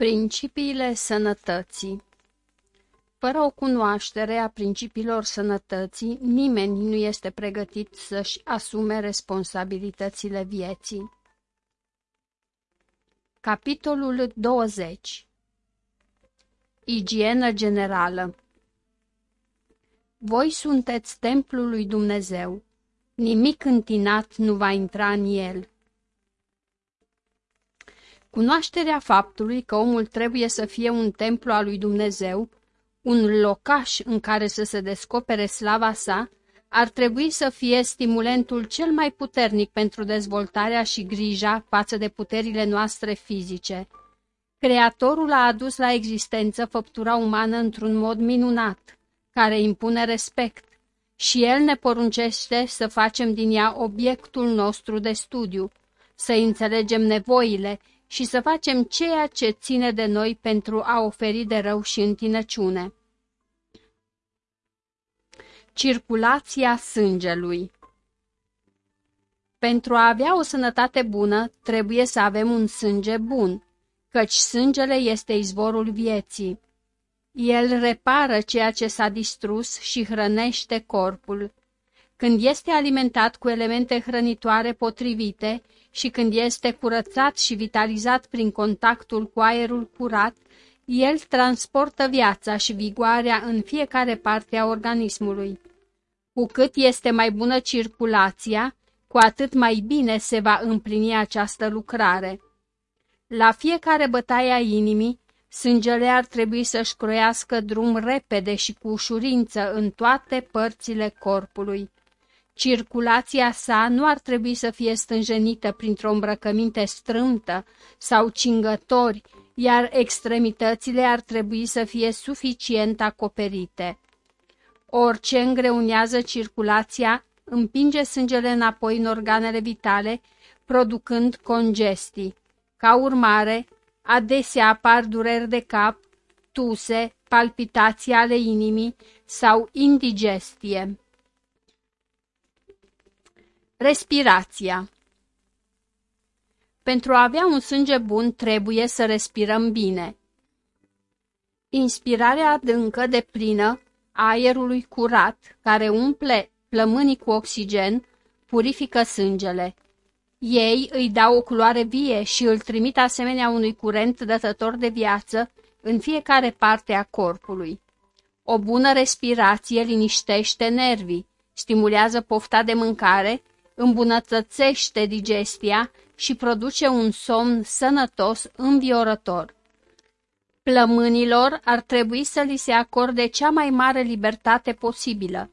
Principiile sănătății Fără o cunoaștere a principiilor sănătății, nimeni nu este pregătit să-și asume responsabilitățile vieții. Capitolul 20 Igienă generală Voi sunteți templul lui Dumnezeu. Nimic întinat nu va intra în el. Cunoașterea faptului că omul trebuie să fie un templu al lui Dumnezeu, un locaș în care să se descopere slava sa, ar trebui să fie stimulentul cel mai puternic pentru dezvoltarea și grija față de puterile noastre fizice. Creatorul a adus la existență făptura umană într-un mod minunat, care impune respect, și el ne poruncește să facem din ea obiectul nostru de studiu, să înțelegem nevoile și să facem ceea ce ține de noi pentru a oferi de rău și întinăciune. Circulația sângelui Pentru a avea o sănătate bună, trebuie să avem un sânge bun, căci sângele este izvorul vieții. El repară ceea ce s-a distrus și hrănește corpul. Când este alimentat cu elemente hrănitoare potrivite și când este curățat și vitalizat prin contactul cu aerul curat, el transportă viața și vigoarea în fiecare parte a organismului. Cu cât este mai bună circulația, cu atât mai bine se va împlini această lucrare. La fiecare bătaie a inimii, sângele ar trebui să-și croiască drum repede și cu ușurință în toate părțile corpului. Circulația sa nu ar trebui să fie stânjenită printr-o îmbrăcăminte strântă sau cingători, iar extremitățile ar trebui să fie suficient acoperite. Orice îngreunează circulația împinge sângele înapoi în organele vitale, producând congestii. Ca urmare, adesea apar dureri de cap, tuse, palpitații ale inimii sau indigestie. Respirația Pentru a avea un sânge bun trebuie să respirăm bine. Inspirarea adâncă de plină a aerului curat, care umple plămânii cu oxigen, purifică sângele. Ei îi dau o culoare vie și îl trimit asemenea unui curent dătător de viață în fiecare parte a corpului. O bună respirație liniștește nervii, stimulează pofta de mâncare îmbunătățește digestia și produce un somn sănătos înviorător. Plămânilor ar trebui să li se acorde cea mai mare libertate posibilă.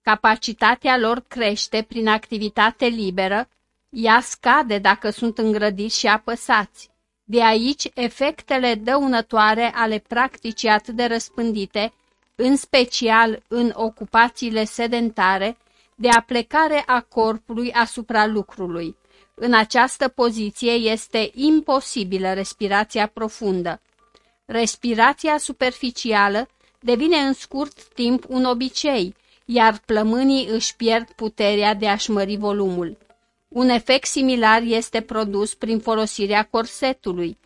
Capacitatea lor crește prin activitate liberă, ea scade dacă sunt îngrădiți și apăsați. De aici efectele dăunătoare ale practicii atât de răspândite, în special în ocupațiile sedentare, de aplecare a corpului asupra lucrului. În această poziție este imposibilă respirația profundă. Respirația superficială devine în scurt timp un obicei, iar plămânii își pierd puterea de a-și mări volumul. Un efect similar este produs prin folosirea corsetului.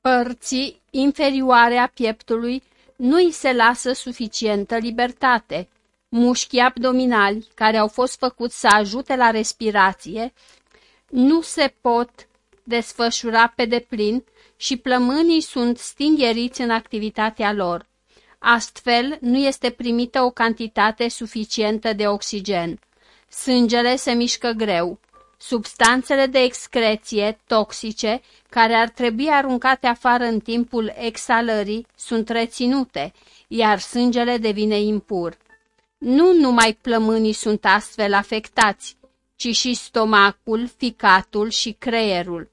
Părții inferioare a pieptului nu îi se lasă suficientă libertate, mușchii abdominali, care au fost făcuți să ajute la respirație, nu se pot desfășura pe deplin și plămânii sunt stingheriți în activitatea lor. Astfel, nu este primită o cantitate suficientă de oxigen. Sângele se mișcă greu. Substanțele de excreție toxice, care ar trebui aruncate afară în timpul exhalării, sunt reținute, iar sângele devine impur. Nu numai plămânii sunt astfel afectați, ci și stomacul, ficatul și creierul.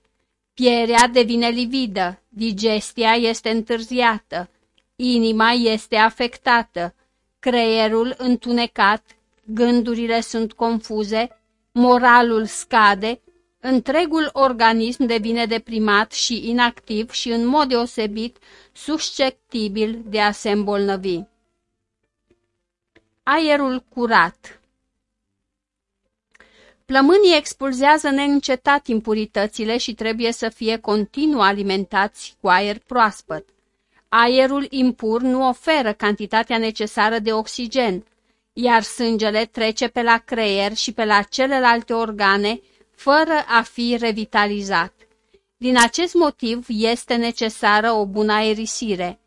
Pierea devine lividă, digestia este întârziată, inima este afectată, creierul întunecat, gândurile sunt confuze, moralul scade, întregul organism devine deprimat și inactiv și în mod deosebit susceptibil de a se îmbolnăvi. Aerul curat Plămânii expulzează neîncetat impuritățile și trebuie să fie continuu alimentați cu aer proaspăt. Aerul impur nu oferă cantitatea necesară de oxigen, iar sângele trece pe la creier și pe la celelalte organe fără a fi revitalizat. Din acest motiv este necesară o bună aerisire.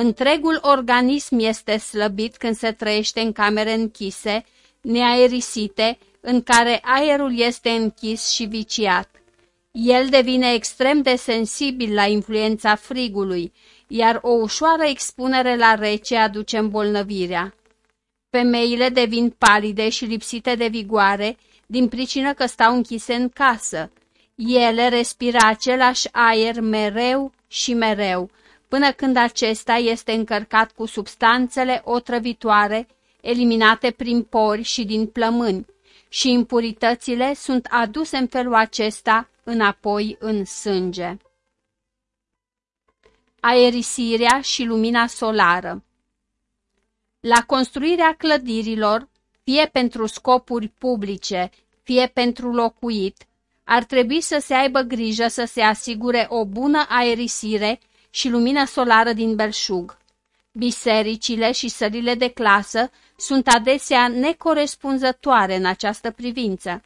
Întregul organism este slăbit când se trăiește în camere închise, neaerisite, în care aerul este închis și viciat. El devine extrem de sensibil la influența frigului, iar o ușoară expunere la rece aduce îmbolnăvirea. Femeile devin palide și lipsite de vigoare din pricină că stau închise în casă. Ele respiră același aer mereu și mereu, până când acesta este încărcat cu substanțele otrăvitoare eliminate prin pori și din plămâni și impuritățile sunt aduse în felul acesta înapoi în sânge. Aerisirea și lumina solară La construirea clădirilor, fie pentru scopuri publice, fie pentru locuit, ar trebui să se aibă grijă să se asigure o bună aerisire și lumină solară din belșug. Bisericile și sălile de clasă sunt adesea necorespunzătoare în această privință.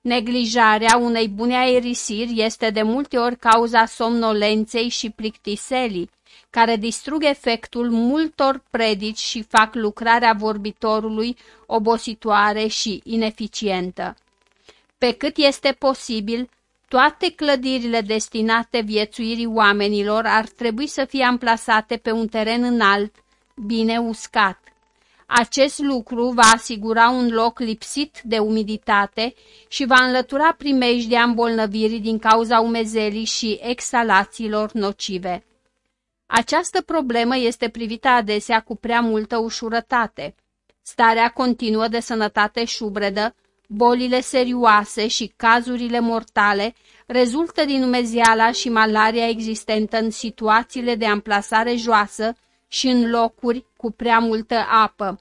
Neglijarea unei bune aerisiri este de multe ori cauza somnolenței și plictiselii, care distrug efectul multor predici și fac lucrarea vorbitorului obositoare și ineficientă. Pe cât este posibil, toate clădirile destinate viețuirii oamenilor ar trebui să fie amplasate pe un teren înalt, bine uscat. Acest lucru va asigura un loc lipsit de umiditate și va înlătura primejdea îmbolnăvirii din cauza umezelii și exhalațiilor nocive. Această problemă este privită adesea cu prea multă ușurătate. Starea continuă de sănătate șubredă, bolile serioase și cazurile mortale rezultă din umezeala și malaria existentă în situațiile de amplasare joasă și în locuri cu prea multă apă.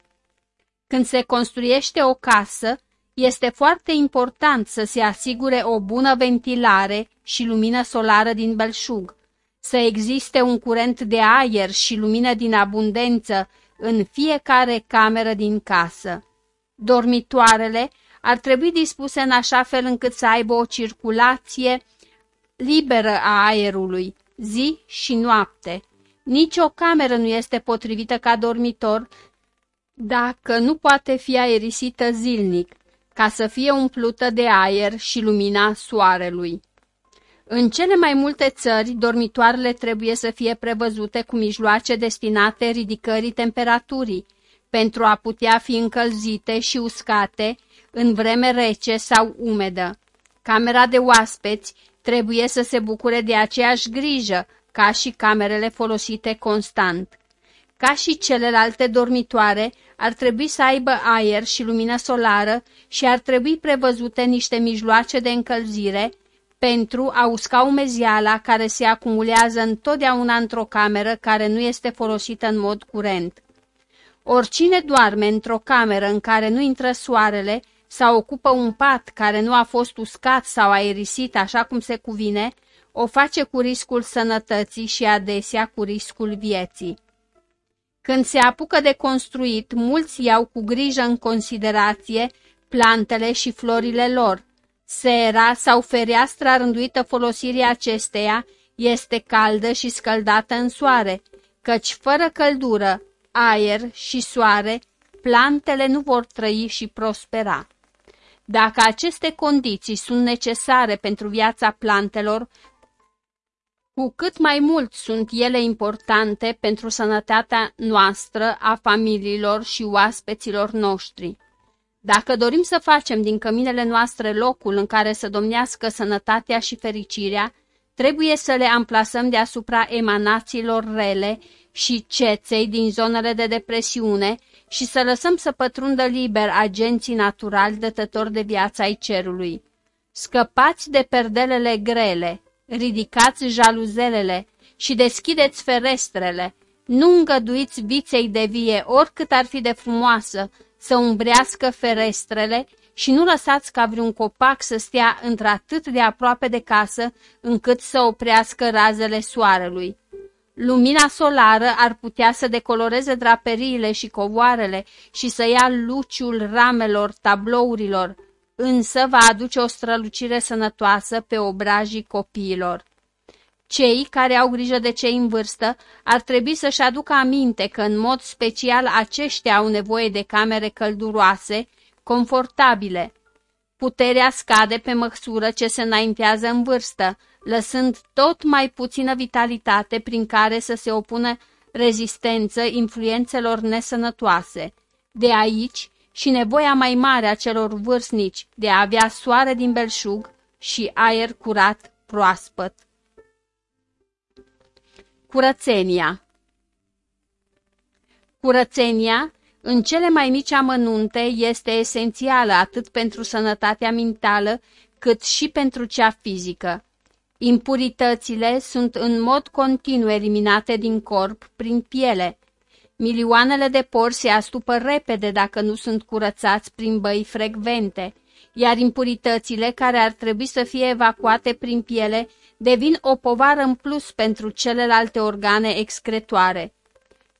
Când se construiește o casă, este foarte important să se asigure o bună ventilare și lumină solară din belșug, să existe un curent de aer și lumină din abundență în fiecare cameră din casă. Dormitoarele ar trebui dispuse în așa fel încât să aibă o circulație liberă a aerului, zi și noapte. Nici o cameră nu este potrivită ca dormitor dacă nu poate fi aerisită zilnic, ca să fie umplută de aer și lumina soarelui. În cele mai multe țări, dormitoarele trebuie să fie prevăzute cu mijloace destinate ridicării temperaturii, pentru a putea fi încălzite și uscate în vreme rece sau umedă. Camera de oaspeți trebuie să se bucure de aceeași grijă ca și camerele folosite constant. Ca și celelalte dormitoare, ar trebui să aibă aer și lumină solară și ar trebui prevăzute niște mijloace de încălzire pentru a usca umeziala care se acumulează întotdeauna într-o cameră care nu este folosită în mod curent. Oricine doarme într-o cameră în care nu intră soarele sau ocupă un pat care nu a fost uscat sau aerisit așa cum se cuvine, o face cu riscul sănătății și adesea cu riscul vieții. Când se apucă de construit, mulți iau cu grijă în considerație plantele și florile lor. Sera sau fereastra rânduită folosirii acesteia este caldă și scăldată în soare, căci fără căldură, aer și soare, plantele nu vor trăi și prospera. Dacă aceste condiții sunt necesare pentru viața plantelor, cu cât mai mult sunt ele importante pentru sănătatea noastră, a familiilor și oaspeților noștri. Dacă dorim să facem din căminele noastre locul în care să domnească sănătatea și fericirea, trebuie să le amplasăm deasupra emanațiilor rele și ceței din zonele de depresiune și să lăsăm să pătrundă liber agenții naturali dătători de viață ai cerului. Scăpați de perdelele grele, ridicați jaluzelele și deschideți ferestrele, nu îngăduiți viței de vie, oricât ar fi de frumoasă, să umbrească ferestrele și nu lăsați ca vreun copac să stea într-atât de aproape de casă încât să oprească razele soarelui. Lumina solară ar putea să decoloreze draperiile și covoarele și să ia luciul ramelor tablourilor, însă va aduce o strălucire sănătoasă pe obrajii copiilor. Cei care au grijă de cei în vârstă ar trebui să-și aducă aminte că în mod special aceștia au nevoie de camere călduroase, confortabile. Puterea scade pe măsură ce se înaintează în vârstă, lăsând tot mai puțină vitalitate prin care să se opună rezistență influențelor nesănătoase. De aici și nevoia mai mare a celor vârstnici de a avea soare din belșug și aer curat proaspăt. Curățenia Curățenia, în cele mai mici amănunte, este esențială atât pentru sănătatea mentală, cât și pentru cea fizică. Impuritățile sunt în mod continuu eliminate din corp prin piele. Milioanele de porți se astupă repede dacă nu sunt curățați prin băi frecvente, iar impuritățile care ar trebui să fie evacuate prin piele devin o povară în plus pentru celelalte organe excretoare.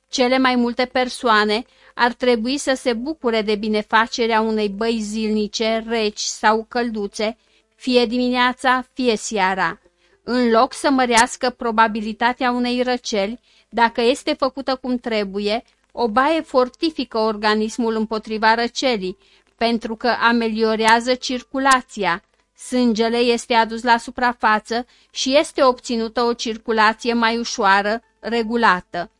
Cele mai multe persoane ar trebui să se bucure de binefacerea unei băi zilnice, reci sau călduțe, fie dimineața, fie seara. În loc să mărească probabilitatea unei răceli, dacă este făcută cum trebuie, o baie fortifică organismul împotriva răcelii, pentru că ameliorează circulația, Sângele este adus la suprafață și este obținută o circulație mai ușoară, regulată.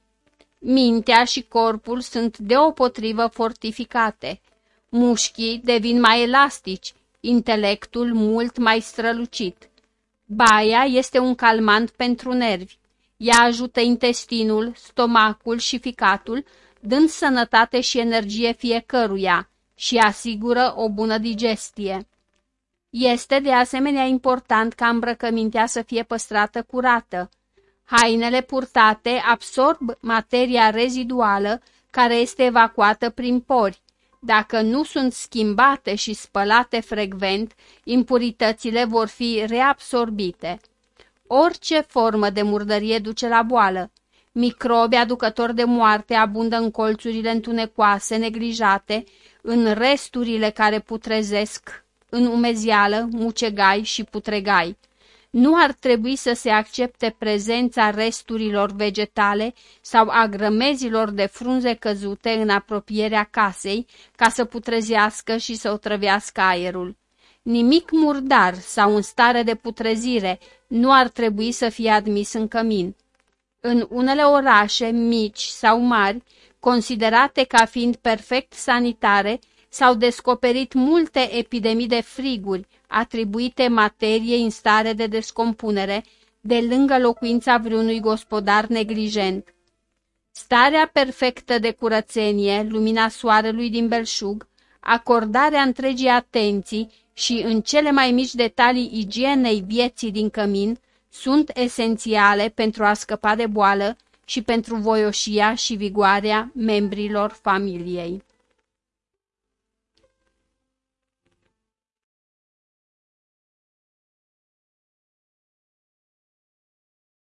Mintea și corpul sunt deopotrivă fortificate. Mușchii devin mai elastici, intelectul mult mai strălucit. Baia este un calmant pentru nervi. Ea ajută intestinul, stomacul și ficatul, dând sănătate și energie fiecăruia și asigură o bună digestie. Este de asemenea important ca îmbrăcămintea să fie păstrată curată. Hainele purtate absorb materia reziduală care este evacuată prin pori. Dacă nu sunt schimbate și spălate frecvent, impuritățile vor fi reabsorbite. Orice formă de murdărie duce la boală. Microbi aducători de moarte abundă în colțurile întunecoase, neglijate, în resturile care putrezesc în umezială, mucegai și putregai. Nu ar trebui să se accepte prezența resturilor vegetale sau a grămezilor de frunze căzute în apropierea casei ca să putrezească și să otrăvească aerul. Nimic murdar sau în stare de putrezire nu ar trebui să fie admis în cămin. În unele orașe mici sau mari, considerate ca fiind perfect sanitare, s-au descoperit multe epidemii de friguri, atribuite materiei în stare de descompunere, de lângă locuința vreunui gospodar neglijent. Starea perfectă de curățenie, lumina soarelui din belșug, acordarea întregii atenții și în cele mai mici detalii igienei vieții din cămin sunt esențiale pentru a scăpa de boală și pentru voioșia și vigoarea membrilor familiei.